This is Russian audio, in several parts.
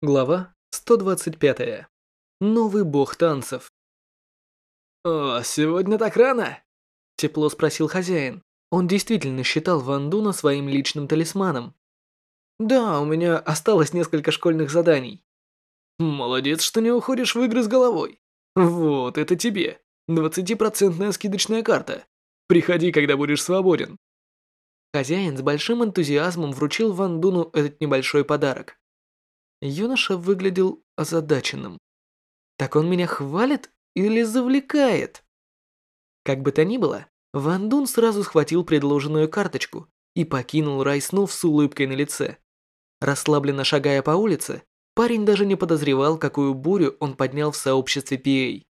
Глава 125. Новый бог танцев. «О, сегодня так рано?» Тепло спросил хозяин. Он действительно считал Ван Дуна своим личным талисманом. «Да, у меня осталось несколько школьных заданий». «Молодец, что не уходишь в игры с головой. Вот, это тебе. 20% скидочная карта. Приходи, когда будешь свободен». Хозяин с большим энтузиазмом вручил Ван Дуну этот небольшой подарок. Юноша выглядел озадаченным. Так он меня хвалит или завлекает? Как бы то ни было, Ван Дун сразу схватил предложенную карточку и покинул рай снов с улыбкой на лице. Расслабленно шагая по улице, парень даже не подозревал, какую бурю он поднял в сообществе PA.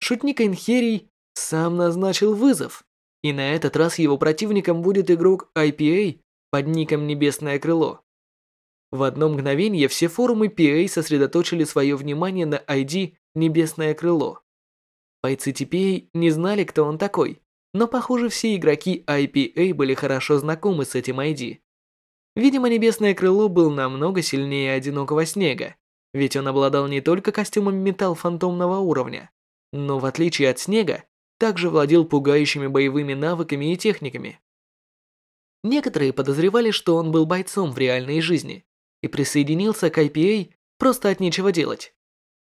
Шутник Энхерий сам назначил вызов, и на этот раз его противником будет игрок IPA под ником Небесное Крыло. В одно мгновение все форумы PA сосредоточили свое внимание на ID «Небесное крыло». Бойцы TPA не знали, кто он такой, но, похоже, все игроки IPA были хорошо знакомы с этим ID. Видимо, Небесное крыло был намного сильнее Одинокого Снега, ведь он обладал не только костюмом металл фантомного уровня, но, в отличие от Снега, также владел пугающими боевыми навыками и техниками. Некоторые подозревали, что он был бойцом в реальной жизни, и присоединился к IPA просто от нечего делать.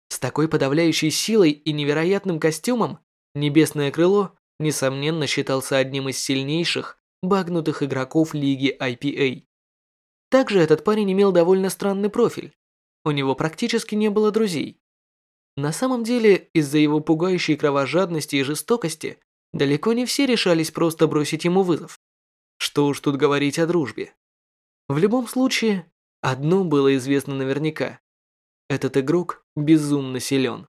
С такой подавляющей силой и невероятным костюмом Небесное Крыло, несомненно, считался одним из сильнейших багнутых игроков лиги IPA. Также этот парень имел довольно странный профиль. У него практически не было друзей. На самом деле, из-за его пугающей кровожадности и жестокости, далеко не все решались просто бросить ему вызов. Что уж тут говорить о дружбе. В любом случае, Одно было известно наверняка. Этот игрок безумно силен.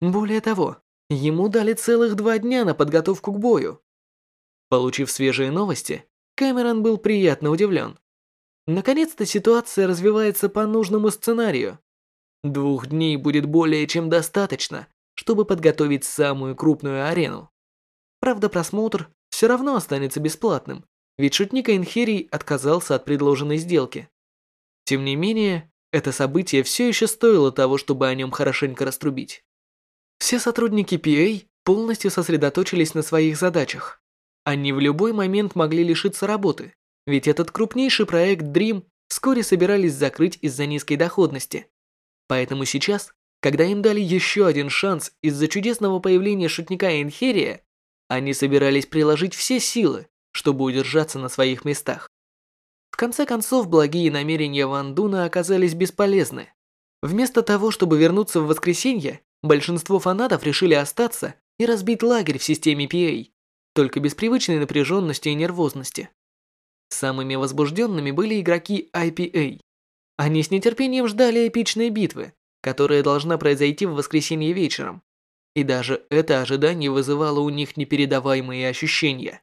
Более того, ему дали целых два дня на подготовку к бою. Получив свежие новости, Кэмерон был приятно удивлен. Наконец-то ситуация развивается по нужному сценарию. Двух дней будет более чем достаточно, чтобы подготовить самую крупную арену. Правда, просмотр все равно останется бесплатным, ведь шутник Энхерий отказался от предложенной сделки. Тем не менее, это событие все еще стоило того, чтобы о нем хорошенько раструбить. Все сотрудники PA полностью сосредоточились на своих задачах. Они в любой момент могли лишиться работы, ведь этот крупнейший проект Dream вскоре собирались закрыть из-за низкой доходности. Поэтому сейчас, когда им дали еще один шанс из-за чудесного появления шутника Энхерия, они собирались приложить все силы, чтобы удержаться на своих местах конце концов, благие намерения Ван Дуна оказались бесполезны. Вместо того, чтобы вернуться в воскресенье, большинство фанатов решили остаться и разбить лагерь в системе PA, только без привычной напряженности и нервозности. Самыми возбужденными были игроки IPA. Они с нетерпением ждали эпичной битвы, которая должна произойти в воскресенье вечером. И даже это ожидание вызывало у них непередаваемые ощущения.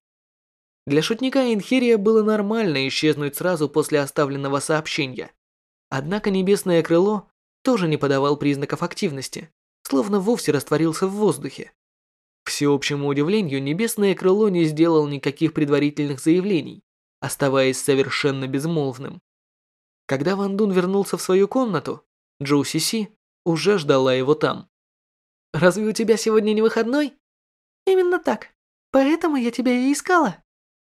Для шутника Инхерия было нормально исчезнуть сразу после оставленного сообщения. Однако Небесное Крыло тоже не подавал признаков активности, словно вовсе растворился в воздухе. К всеобщему удивлению, Небесное Крыло не сделал никаких предварительных заявлений, оставаясь совершенно безмолвным. Когда Ван Дун вернулся в свою комнату, Джоу Си Си уже ждала его там. «Разве у тебя сегодня не выходной?» «Именно так. Поэтому я тебя и искала».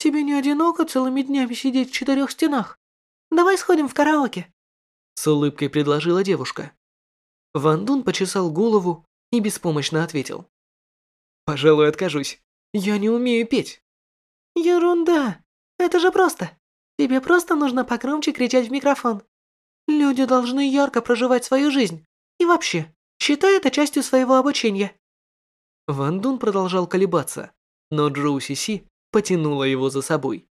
Тебе не одиноко целыми днями сидеть в четырех стенах? Давай сходим в караоке. С улыбкой предложила девушка. Ван Дун почесал голову и беспомощно ответил. Пожалуй, откажусь. Я не умею петь. Ерунда. Это же просто. Тебе просто нужно погромче кричать в микрофон. Люди должны ярко проживать свою жизнь. И вообще, считай это частью своего обучения. Ван Дун продолжал колебаться, но Джоу Си Си потянула его за собой.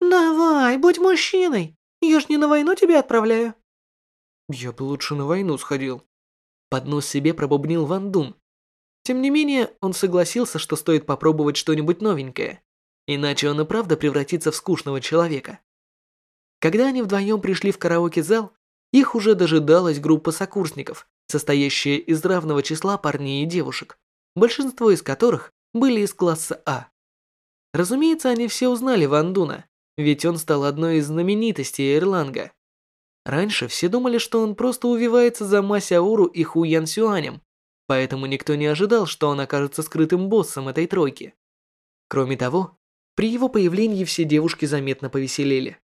«Давай, будь мужчиной! Я ж не на войну тебя отправляю!» «Я бы лучше на войну сходил», — под нос себе пробубнил Ван Дун. Тем не менее, он согласился, что стоит попробовать что-нибудь новенькое, иначе он и правда превратится в скучного человека. Когда они вдвоем пришли в караоке-зал, их уже дожидалась группа сокурсников, состоящая из равного числа парней и девушек, большинство из которых были из класса А. Разумеется, они все узнали Ван Дуна, ведь он стал одной из знаменитостей Эрланга. Раньше все думали, что он просто увивается за Ма Сяору и Ху Ян Сюанем, поэтому никто не ожидал, что он окажется скрытым боссом этой тройки. Кроме того, при его появлении все девушки заметно повеселели.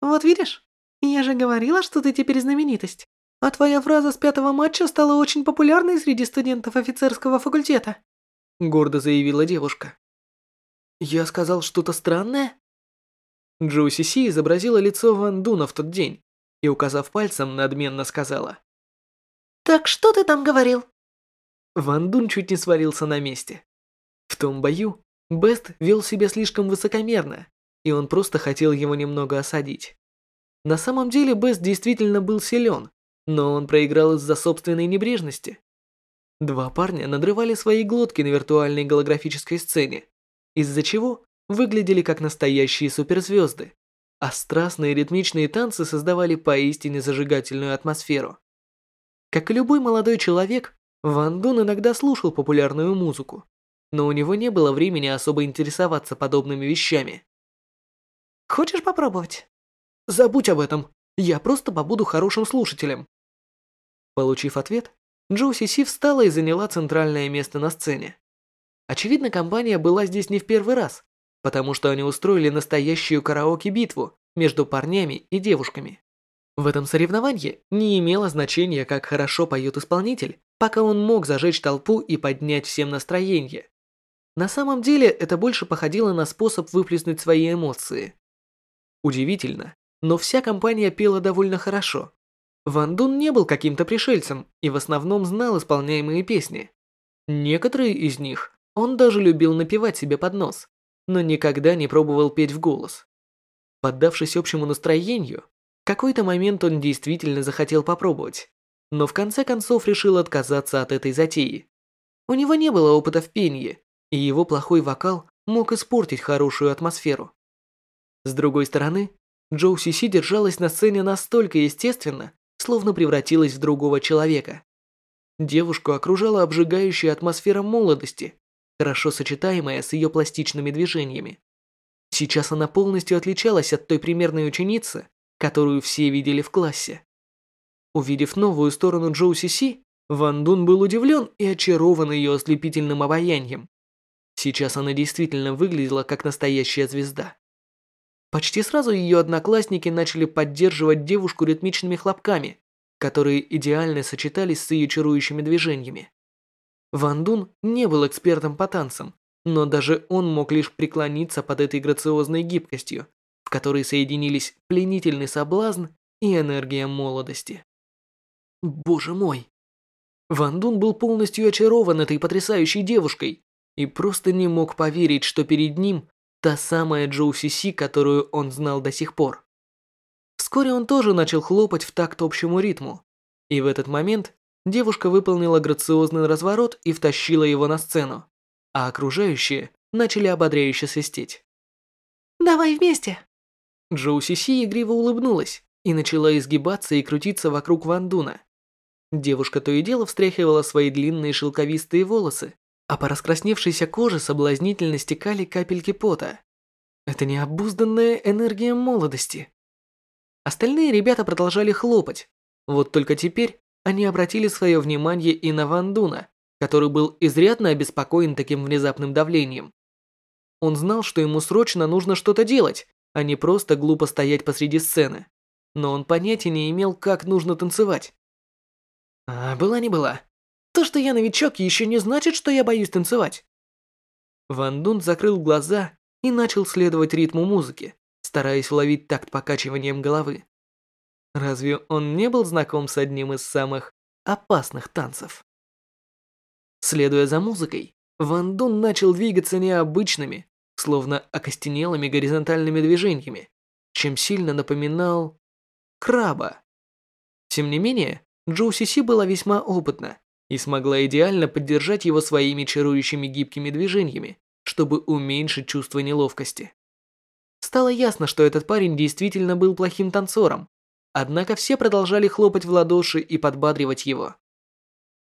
«Вот видишь, я же говорила, что ты теперь знаменитость. А твоя фраза с пятого матча стала очень популярной среди студентов офицерского факультета», гордо заявила девушка. «Я сказал что-то странное?» Джоуси Си изобразила лицо Ван Дуна в тот день и, указав пальцем, надменно сказала. «Так что ты там говорил?» Ван Дун чуть не сварился на месте. В том бою Бест вел себя слишком высокомерно, и он просто хотел его немного осадить. На самом деле Бест действительно был силен, но он проиграл из-за собственной небрежности. Два парня надрывали свои глотки на виртуальной голографической сцене, из-за чего выглядели как настоящие суперзвезды, а страстные ритмичные танцы создавали поистине зажигательную атмосферу. Как и любой молодой человек, Ван Дун иногда слушал популярную музыку, но у него не было времени особо интересоваться подобными вещами. «Хочешь попробовать?» «Забудь об этом, я просто побуду хорошим слушателем». Получив ответ, Джоу Си встала и заняла центральное место на сцене. Очевидно, компания была здесь не в первый раз, потому что они устроили настоящую караоке-битву между парнями и девушками. В этом соревновании не имело значения, как хорошо поет исполнитель, пока он мог зажечь толпу и поднять всем настроение. На самом деле, это больше походило на способ выплеснуть свои эмоции. Удивительно, но вся компания пела довольно хорошо. Ван Дун не был каким-то пришельцем и в основном знал исполняемые песни. Некоторые из них он даже любил напевать себе под нос но никогда не пробовал петь в голос. Поддавшись общему настроению, какой-то момент он действительно захотел попробовать, но в конце концов решил отказаться от этой затеи. У него не было опыта в пении, и его плохой вокал мог испортить хорошую атмосферу. С другой стороны, Джоу Сиси держалась на сцене настолько естественно, словно превратилась в другого человека. Девушку окружала обжигающая атмосфера молодости, хорошо сочетаемая с ее пластичными движениями. Сейчас она полностью отличалась от той примерной ученицы, которую все видели в классе. Увидев новую сторону Джоу Си Си, Ван Дун был удивлен и очарован ее ослепительным обаянием. Сейчас она действительно выглядела как настоящая звезда. Почти сразу ее одноклассники начали поддерживать девушку ритмичными хлопками, которые идеально сочетались с ее чарующими движениями. Ван Дун не был экспертом по танцам, но даже он мог лишь преклониться под этой грациозной гибкостью, в которой соединились пленительный соблазн и энергия молодости. Боже мой! Ван Дун был полностью очарован этой потрясающей девушкой и просто не мог поверить, что перед ним та самая Джоу Си Си, которую он знал до сих пор. Вскоре он тоже начал хлопать в такт общему ритму, и в этот момент Девушка выполнила грациозный разворот и втащила его на сцену, а окружающие начали ободряюще свистеть. «Давай вместе!» Джоу Сиси игриво улыбнулась и начала изгибаться и крутиться вокруг Вандуна. Девушка то и дело встряхивала свои длинные шелковистые волосы, а по раскрасневшейся коже соблазнительно стекали капельки пота. Это необузданная энергия молодости. Остальные ребята продолжали хлопать, вот только теперь они обратили свое внимание и на Ван Дуна, который был изрядно обеспокоен таким внезапным давлением. Он знал, что ему срочно нужно что-то делать, а не просто глупо стоять посреди сцены. Но он понятия не имел, как нужно танцевать. А была не была. То, что я новичок, еще не значит, что я боюсь танцевать. Ван Дун закрыл глаза и начал следовать ритму музыки, стараясь уловить такт покачиванием головы. Разве он не был знаком с одним из самых опасных танцев? Следуя за музыкой, Ван Дун начал двигаться необычными, словно окостенелыми горизонтальными движениями, чем сильно напоминал краба. Тем не менее, Джоу Сиси была весьма опытна и смогла идеально поддержать его своими чарующими гибкими движениями, чтобы уменьшить чувство неловкости. Стало ясно, что этот парень действительно был плохим танцором, Однако все продолжали хлопать в ладоши и подбадривать его.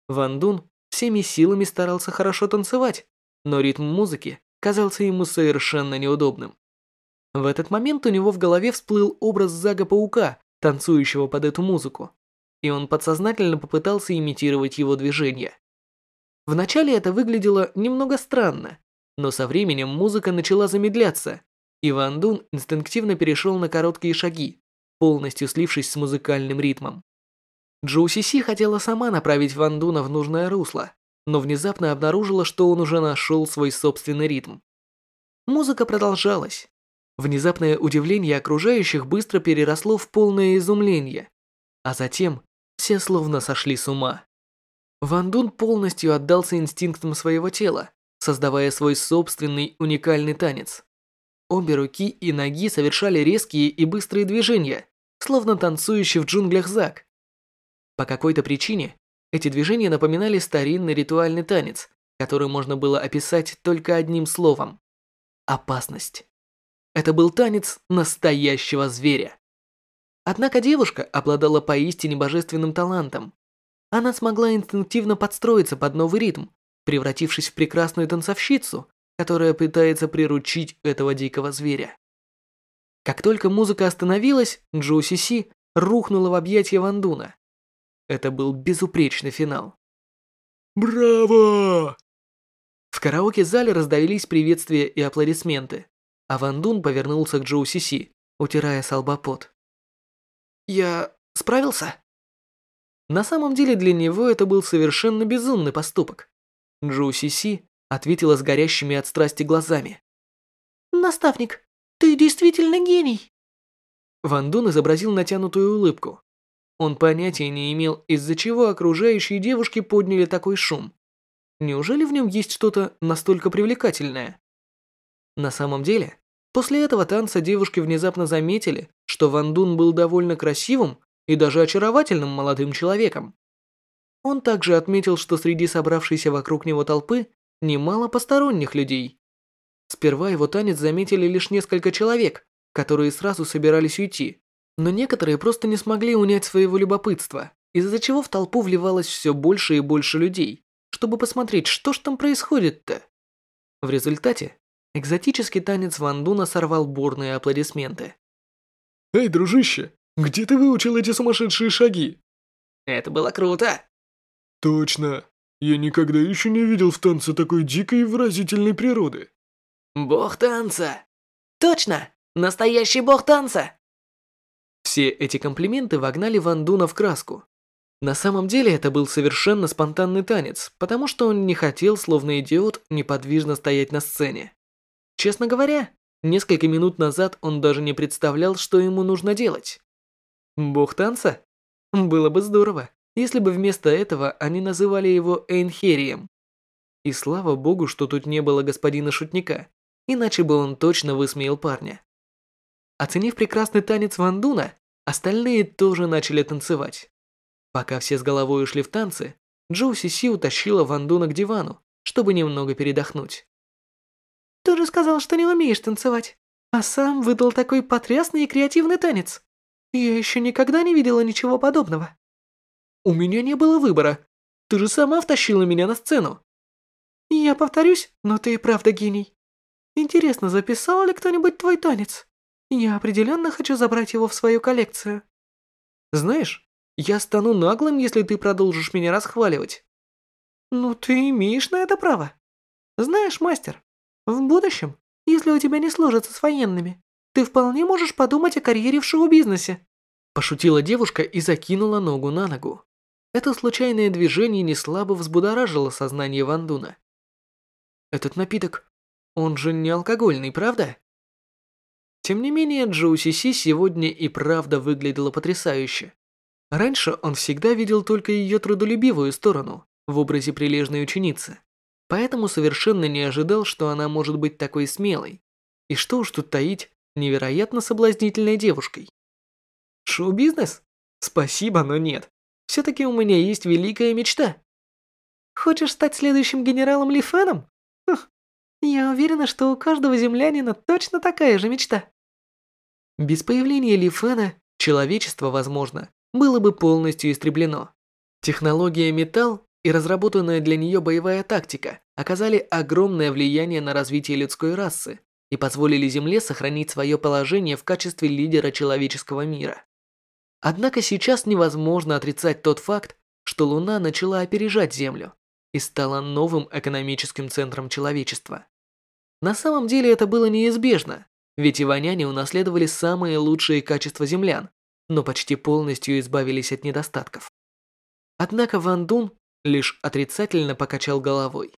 Ван Дун всеми силами старался хорошо танцевать, но ритм музыки казался ему совершенно неудобным. В этот момент у него в голове всплыл образ Зага-паука, танцующего под эту музыку, и он подсознательно попытался имитировать его движения. Вначале это выглядело немного странно, но со временем музыка начала замедляться, и Ван Дун инстинктивно перешел на короткие шаги, полностью слившись с музыкальным ритмом. Джоу Си хотела сама направить Ван Дуна в нужное русло, но внезапно обнаружила, что он уже нашел свой собственный ритм. Музыка продолжалась. Внезапное удивление окружающих быстро переросло в полное изумление, а затем все словно сошли с ума. Ван Дун полностью отдался инстинктам своего тела, создавая свой собственный уникальный танец. Обе руки и ноги совершали резкие и быстрые движения, словно танцующий в джунглях Зак. По какой-то причине эти движения напоминали старинный ритуальный танец, который можно было описать только одним словом – опасность. Это был танец настоящего зверя. Однако девушка обладала поистине божественным талантом. Она смогла инстинктивно подстроиться под новый ритм, превратившись в прекрасную танцовщицу, которая пытается приручить этого дикого зверя. Как только музыка остановилась, Джоу Си Си рухнула в объятия Вандуна. Это был безупречный финал. «Браво!» В караоке-зале раздавились приветствия и аплодисменты, а Ван Дун повернулся к Джоу Си Си, утирая с пот. «Я справился?» На самом деле для него это был совершенно безумный поступок. Джоу Си Си ответила с горящими от страсти глазами. «Наставник, ты действительно гений!» Ван Дун изобразил натянутую улыбку. Он понятия не имел, из-за чего окружающие девушки подняли такой шум. Неужели в нем есть что-то настолько привлекательное? На самом деле, после этого танца девушки внезапно заметили, что Ван Дун был довольно красивым и даже очаровательным молодым человеком. Он также отметил, что среди собравшейся вокруг него толпы немало посторонних людей. Сперва его танец заметили лишь несколько человек, которые сразу собирались уйти, но некоторые просто не смогли унять своего любопытства, из-за чего в толпу вливалось все больше и больше людей, чтобы посмотреть, что ж там происходит-то. В результате экзотический танец Ван Дуна сорвал бурные аплодисменты. «Эй, дружище, где ты выучил эти сумасшедшие шаги?» «Это было круто!» «Точно! Я никогда еще не видел в танце такой дикой и выразительной природы!» «Бог танца!» «Точно! Настоящий бог танца!» Все эти комплименты вогнали Ван Дуна в краску. На самом деле это был совершенно спонтанный танец, потому что он не хотел, словно идиот, неподвижно стоять на сцене. Честно говоря, несколько минут назад он даже не представлял, что ему нужно делать. Бог танца? Было бы здорово, если бы вместо этого они называли его Эйнхерием. И слава богу, что тут не было господина шутника, иначе бы он точно высмеял парня. Оценив прекрасный танец Вандуна, остальные тоже начали танцевать. Пока все с головой ушли в танцы, Джоу Си утащила Вандуна к дивану, чтобы немного передохнуть. «Ты же сказал, что не умеешь танцевать, а сам выдал такой потрясный и креативный танец. Я еще никогда не видела ничего подобного». «У меня не было выбора. Ты же сама втащила меня на сцену». «Я повторюсь, но ты и правда гений. Интересно, записал ли кто-нибудь твой танец?» Я определенно хочу забрать его в свою коллекцию. Знаешь, я стану наглым, если ты продолжишь меня расхваливать. Ну, ты имеешь на это право. Знаешь, мастер, в будущем, если у тебя не сложится с военными, ты вполне можешь подумать о карьере в шоу-бизнесе. Пошутила девушка и закинула ногу на ногу. Это случайное движение не слабо взбудоражило сознание Вандуна. Этот напиток, он же не алкогольный, правда? Тем не менее, Джоу Си Си сегодня и правда выглядела потрясающе. Раньше он всегда видел только ее трудолюбивую сторону в образе прилежной ученицы, поэтому совершенно не ожидал, что она может быть такой смелой. И что уж тут таить, невероятно соблазнительной девушкой. Шоу-бизнес? Спасибо, но нет. Все-таки у меня есть великая мечта. Хочешь стать следующим генералом Ли Феном? Хм, я уверена, что у каждого землянина точно такая же мечта. Без появления Ли Фэна человечество, возможно, было бы полностью истреблено. Технология металл и разработанная для нее боевая тактика оказали огромное влияние на развитие людской расы и позволили Земле сохранить свое положение в качестве лидера человеческого мира. Однако сейчас невозможно отрицать тот факт, что Луна начала опережать Землю и стала новым экономическим центром человечества. На самом деле это было неизбежно, ведь иваняне унаследовали самые лучшие качества землян, но почти полностью избавились от недостатков. Однако Ван Дун лишь отрицательно покачал головой.